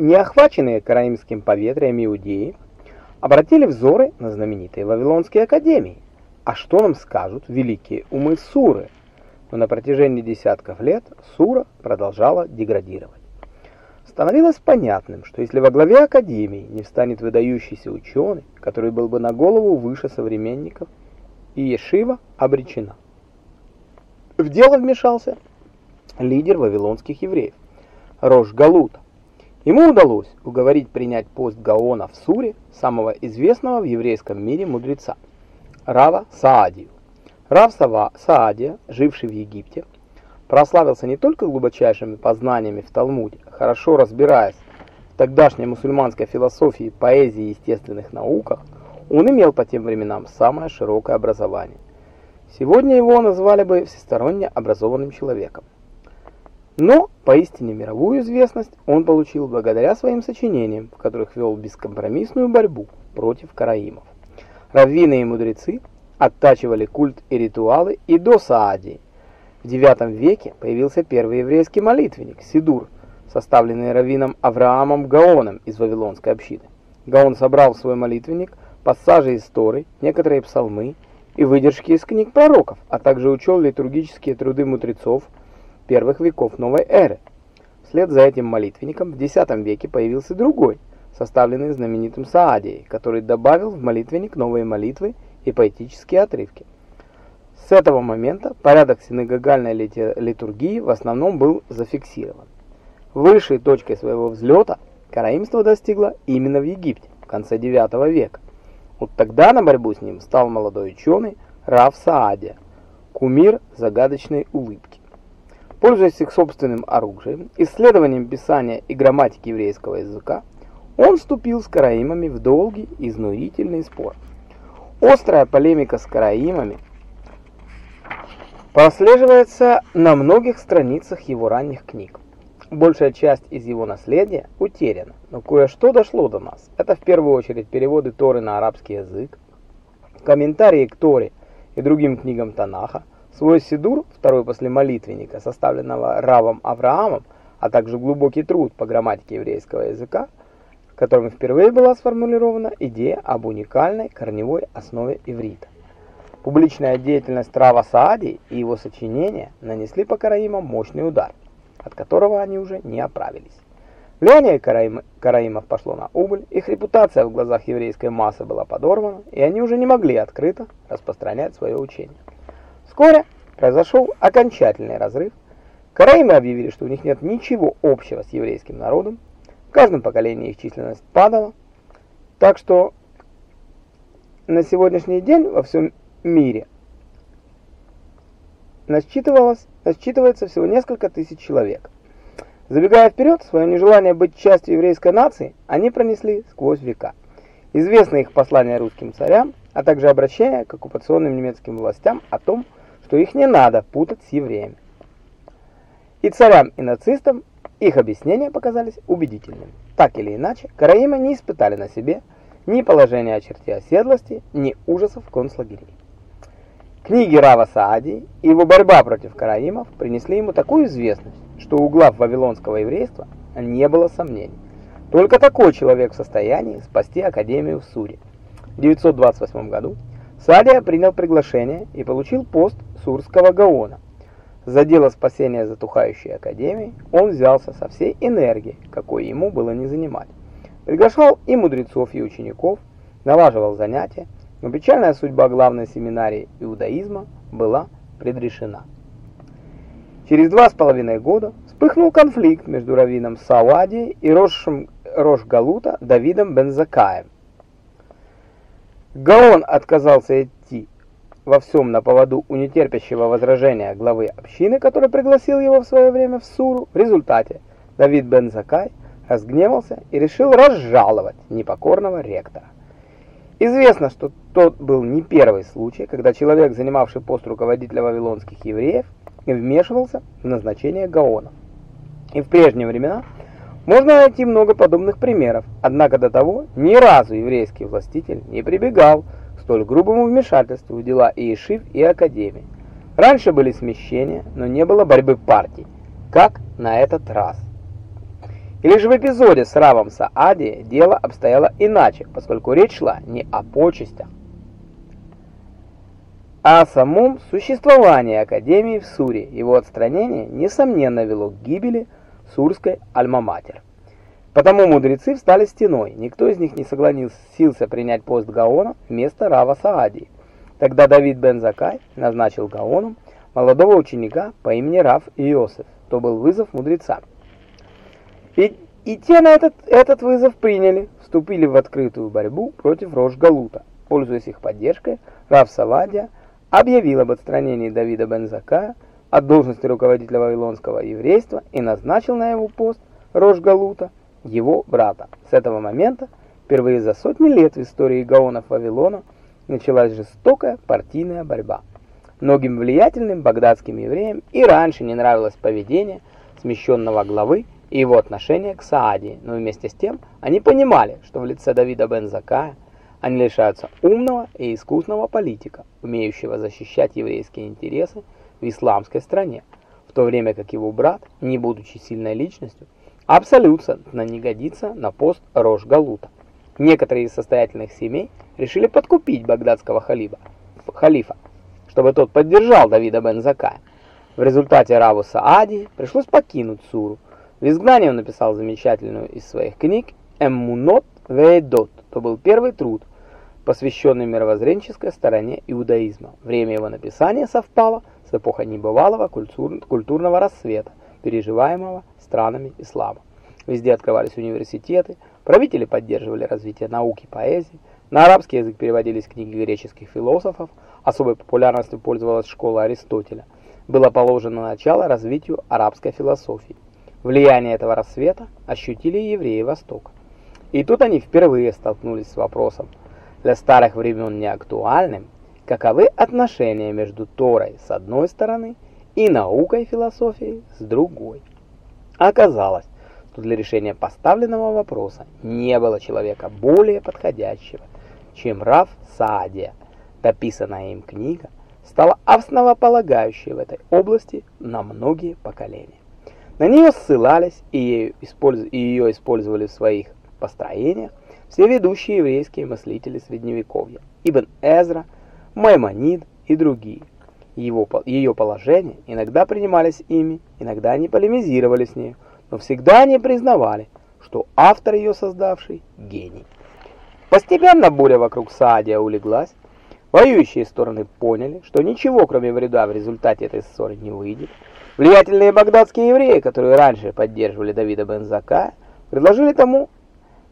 Неохваченные караимским поветрием иудеи обратили взоры на знаменитые Вавилонские академии. А что нам скажут великие умы Суры? Но на протяжении десятков лет Сура продолжала деградировать. Становилось понятным, что если во главе академии не встанет выдающийся ученый, который был бы на голову выше современников, и Ешива обречена. В дело вмешался лидер вавилонских евреев, Рош Галута. Ему удалось уговорить принять пост Гаона в Суре, самого известного в еврейском мире мудреца, Рава Саадию. Рав Сава Саадия, живший в Египте, прославился не только глубочайшими познаниями в Талмуде, хорошо разбираясь в тогдашней мусульманской философии, поэзии и естественных науках, он имел по тем временам самое широкое образование. Сегодня его назвали бы всесторонне образованным человеком. Но поистине мировую известность он получил благодаря своим сочинениям, в которых вел бескомпромиссную борьбу против караимов. Раввины и мудрецы оттачивали культ и ритуалы и до Саадии. В IX веке появился первый еврейский молитвенник Сидур, составленный раввином Авраамом Гаоном из Вавилонской общины. Гаон собрал в свой молитвенник пассажи из Торы, некоторые псалмы и выдержки из книг пророков, а также учел литургические труды мудрецов, первых веков новой эры. Вслед за этим молитвенником в X веке появился другой, составленный знаменитым Саадией, который добавил в молитвенник новые молитвы и поэтические отрывки. С этого момента порядок синагогальной литургии в основном был зафиксирован. Высшей точкой своего взлета караимство достигло именно в Египте в конце IX века. Вот тогда на борьбу с ним стал молодой ученый Рав Саадия, кумир загадочной улыбки. Пользуясь их собственным оружием, исследованием писания и грамматики еврейского языка, он вступил с караимами в долгий изнурительный спор. Острая полемика с караимами прослеживается на многих страницах его ранних книг. Большая часть из его наследия утеряна, но кое-что дошло до нас. Это в первую очередь переводы Торы на арабский язык, комментарии к Торе и другим книгам Танаха, Свой Сидур, второй после молитвенника, составленного Равом Авраамом, а также глубокий труд по грамматике еврейского языка, в котором впервые была сформулирована идея об уникальной корневой основе иврита. Публичная деятельность Рава Саади и его сочинения нанесли по караимам мощный удар, от которого они уже не оправились. Влияние караим, караимов пошло на убыль, их репутация в глазах еврейской массы была подорвана, и они уже не могли открыто распространять свое учение. Вскоре произошел окончательный разрыв. Караимы объявили, что у них нет ничего общего с еврейским народом. В каждом поколении их численность падала. Так что на сегодняшний день во всем мире насчитывалось, насчитывается всего несколько тысяч человек. Забегая вперед, свое нежелание быть частью еврейской нации они пронесли сквозь века. Известны их послания русским царям, а также обращения к оккупационным немецким властям о том, что их не надо путать с евреями. И царям, и нацистам их объяснения показались убедительными. Так или иначе, караимы не испытали на себе ни положения о черте оседлости, ни ужасов концлагерей. Книги Рава Саади и его борьба против караимов принесли ему такую известность, что у глав вавилонского еврейства не было сомнений. Только такой человек в состоянии спасти Академию в Суре. В 928 году Садия принял приглашение и получил пост Сурского Гаона. За дело спасения затухающей академии он взялся со всей энергией, какой ему было не занимать. Приглашал и мудрецов, и учеников, налаживал занятия, но печальная судьба главной семинарии иудаизма была предрешена. Через два с половиной года вспыхнул конфликт между раввином Сауади и Рошем Рош-Галута Давидом Бензакаем. Гаон отказался идти во всем на поводу у нетерпящего возражения главы общины, который пригласил его в свое время в Суру, в результате Давид бен Закай разгневался и решил разжаловать непокорного ректора. Известно, что тот был не первый случай, когда человек, занимавший пост руководителя вавилонских евреев, вмешивался в назначение Гаона. И в прежние времена можно найти много подобных примеров, однако до того ни разу еврейский властитель не прибегал столь грубому вмешательству в дела и Ишив, и Академии. Раньше были смещения, но не было борьбы партий, как на этот раз. Или же в эпизоде с Равом Саади дело обстояло иначе, поскольку речь шла не о почестях, а о самом существовании Академии в Суре. Его отстранение, несомненно, вело к гибели Сурской Альма-Матер. Потому мудрецы встали стеной, никто из них не согласился принять пост Гаона вместо Рава Саади. Тогда Давид бен Закай назначил Гаоном молодого ученика по имени Рав Иосиф, то был вызов мудрецам. И, и те на этот, этот вызов приняли, вступили в открытую борьбу против Рош-Галута. Пользуясь их поддержкой, Рав Савадия объявил об отстранении Давида бен Закая от должности руководителя вавилонского еврейства и назначил на его пост Рош-Галута его брата. С этого момента, впервые за сотни лет в истории Гаонов Вавилона, началась жестокая партийная борьба. Многим влиятельным багдадским евреям и раньше не нравилось поведение смещенного главы и его отношение к Саади, но вместе с тем они понимали, что в лице Давида бен Закая они лишаются умного и искусного политика, умеющего защищать еврейские интересы в исламской стране, в то время как его брат, не будучи сильной личностью, абсолютно не годится на пост Рош-Галута. Некоторые из состоятельных семей решили подкупить багдадского халиба, халифа, чтобы тот поддержал Давида бен Закая. В результате Раву Саади пришлось покинуть Суру. В изгнании он написал замечательную из своих книг «Эммунот Вейдот». То был первый труд, посвященный мировоззренческой стороне иудаизма. Время его написания совпало с эпохой небывалого культур культурного рассвета, переживаемого странами ислама. Везде открывались университеты, правители поддерживали развитие науки и поэзии, на арабский язык переводились книги греческих философов, особой популярностью пользовалась школа Аристотеля. Было положено начало развитию арабской философии. Влияние этого рассвета ощутили евреи Востока. И тут они впервые столкнулись с вопросом, для старых времен неактуальным, каковы отношения между Торой с одной стороны и наукой и философией с другой. Оказалось, что для решения поставленного вопроса не было человека более подходящего, чем Раф Саадия. Дописанная им книга стала основополагающей в этой области на многие поколения. На нее ссылались и ее использовали в своих построениях все ведущие еврейские мыслители Средневековья – Ибн Эзра, Маймонид и другие – его, ее положения иногда принимались ими, иногда они полемизировали с ней, но всегда они признавали, что автор ее создавший – гений. Постепенно буря вокруг Саадия улеглась, воюющие стороны поняли, что ничего кроме вреда в результате этой ссоры не выйдет. Влиятельные багдадские евреи, которые раньше поддерживали Давида бен Закая, предложили тому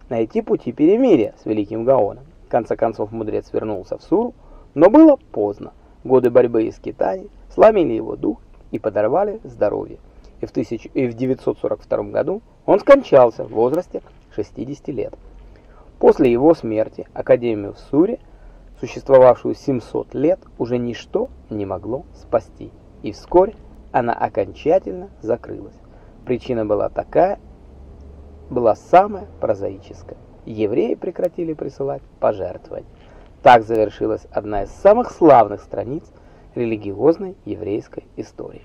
найти пути перемирия с Великим Гаоном. В конце концов мудрец вернулся в Суру, но было поздно. Годы борьбы и скитаний сломили его дух и подорвали здоровье. И в, 1000, и в 942 году он скончался в возрасте 60 лет. После его смерти Академию в Суре, существовавшую 700 лет, уже ничто не могло спасти. И вскоре она окончательно закрылась. Причина была такая, была самая прозаическая. Евреи прекратили присылать пожертвования. Так завершилась одна из самых славных страниц религиозной еврейской истории.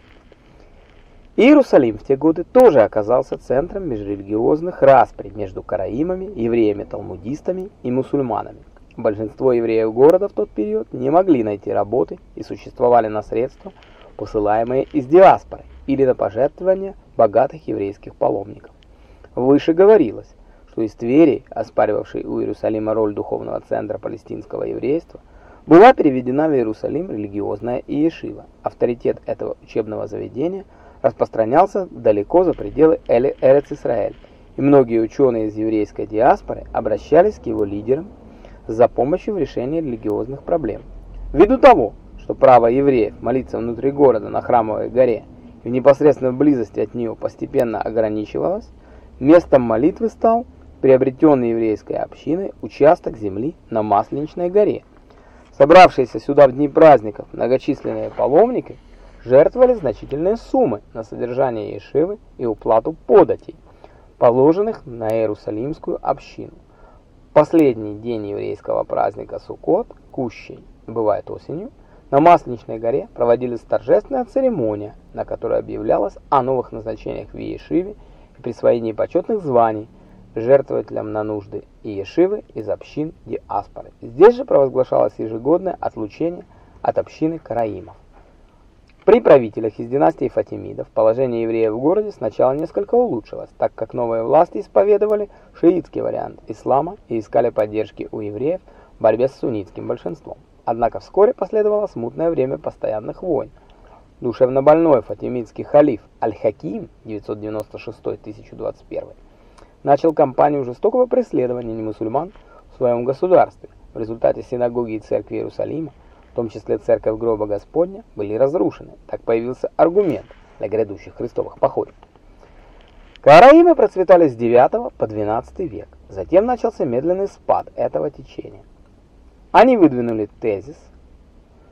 Иерусалим в те годы тоже оказался центром межрелигиозных расприй между караимами, евреями-талмудистами и мусульманами. Большинство евреев города в тот период не могли найти работы и существовали на средства, посылаемые из диаспоры или на пожертвования богатых еврейских паломников. Выше говорилось, что из Твери, оспаривавшей у Иерусалима роль духовного центра палестинского еврейства, была переведена в Иерусалим религиозная иешива. Авторитет этого учебного заведения распространялся далеко за пределы Эрец-Исраэль, и многие ученые из еврейской диаспоры обращались к его лидерам за помощью в решении религиозных проблем. Ввиду того, что право евреев молиться внутри города на Храмовой горе и в непосредственной близости от нее постепенно ограничивалось, местом молитвы стал приобретенный еврейской общиной участок земли на Масленичной горе. Собравшиеся сюда в дни праздников многочисленные паломники жертвовали значительные суммы на содержание Ешивы и уплату податей, положенных на Иерусалимскую общину. Последний день еврейского праздника Суккот, Кущей, бывает осенью, на Масленичной горе проводилась торжественная церемония, на которой объявлялось о новых назначениях в Ешиве и присвоении почетных званий жертвователям на нужды и ешивы из общин диаспоры. Здесь же провозглашалось ежегодное отлучение от общины караимов. При правителях из династии Фатимидов положение евреев в городе сначала несколько улучшилось, так как новые власти исповедовали шиитский вариант ислама и искали поддержки у евреев в борьбе с суннитским большинством. Однако вскоре последовало смутное время постоянных войн. Душевно больной фатимидский халиф Аль-Хаким 996-1021 начал кампанию жестокого преследования немусульман в своем государстве. В результате синагоги и церкви Иерусалима в том числе церковь гроба Господня, были разрушены. Так появился аргумент для грядущих христовых походов. Караимы процветали с 9 по 12 век. Затем начался медленный спад этого течения. Они выдвинули тезис,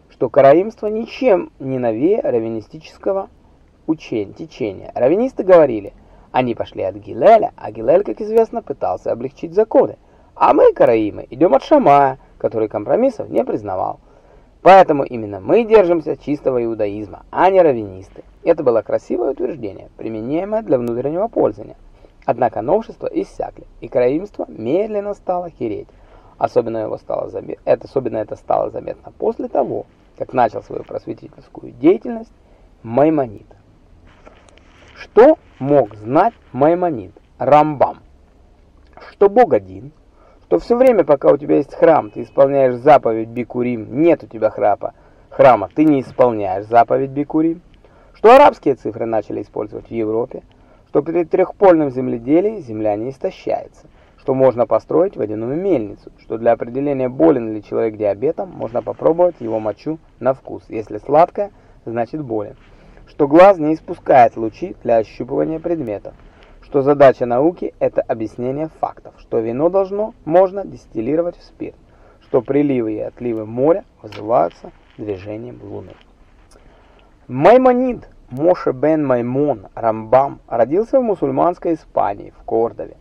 что караимство ничем не новее раввинистического учения, течения. Раввинисты говорили, они пошли от Гилеля, а Гилель, как известно, пытался облегчить законы. А мы, караимы, идем от Шамая, который компромиссов не признавал. Поэтому именно мы держимся чистого иудаизма, а не раввинисты. Это было красивое утверждение, применяемое для внутреннего пользования. Однако новшества иссякли, и краимство медленно стало хереть. Особенно, его стало замет... это, особенно это стало заметно после того, как начал свою просветительскую деятельность Маймонид. Что мог знать Маймонид, Рамбам? Что Бог один, то все время, пока у тебя есть храм, ты исполняешь заповедь Бикурим, нет у тебя храпа, храма, ты не исполняешь заповедь Бикурим. Что арабские цифры начали использовать в Европе, что при трехпольном земледелии земля не истощается, что можно построить водяную мельницу, что для определения болен ли человек диабетом, можно попробовать его мочу на вкус. Если сладкое, значит болен. Что глаз не испускает лучи для ощупывания предметов что задача науки – это объяснение фактов, что вино должно, можно дистиллировать в спирт, что приливы и отливы моря вызываются движением Луны. Маймонид Моше бен Маймон Рамбам родился в мусульманской Испании, в Кордове,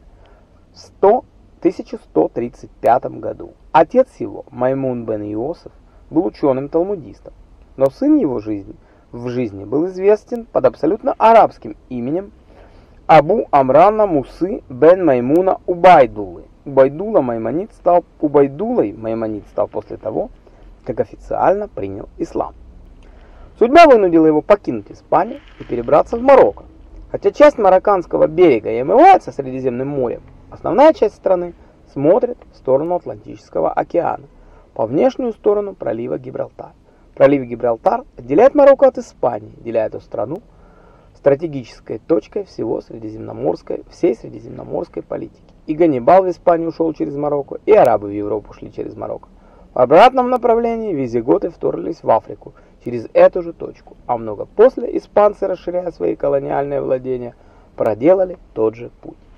в 100, 1135 году. Отец его, Маймун бен Иосиф, был ученым-талмудистом, но сын его жизни в жизни был известен под абсолютно арабским именем Абу Амрана Мусы бен Маймуна Убайдулы. Убайдула Маймонид стал Убайдулой Маймонид стал после того, как официально принял ислам. Судьба вынудила его покинуть Испанию и перебраться в Марокко. Хотя часть марокканского берега и омывается Средиземным морем, основная часть страны смотрит в сторону Атлантического океана, по внешнюю сторону пролива Гибралтар. Пролив Гибралтар отделяет Марокко от Испании, деля эту страну стратегической точкой всего средиземноморской, всей средиземноморской политики. И Ганнибал в Испанию ушел через Марокко, и арабы в Европу шли через Марокко. В обратном направлении визиготы вторглись в Африку через эту же точку, а много после испанцы, расширяя свои колониальные владения, проделали тот же путь.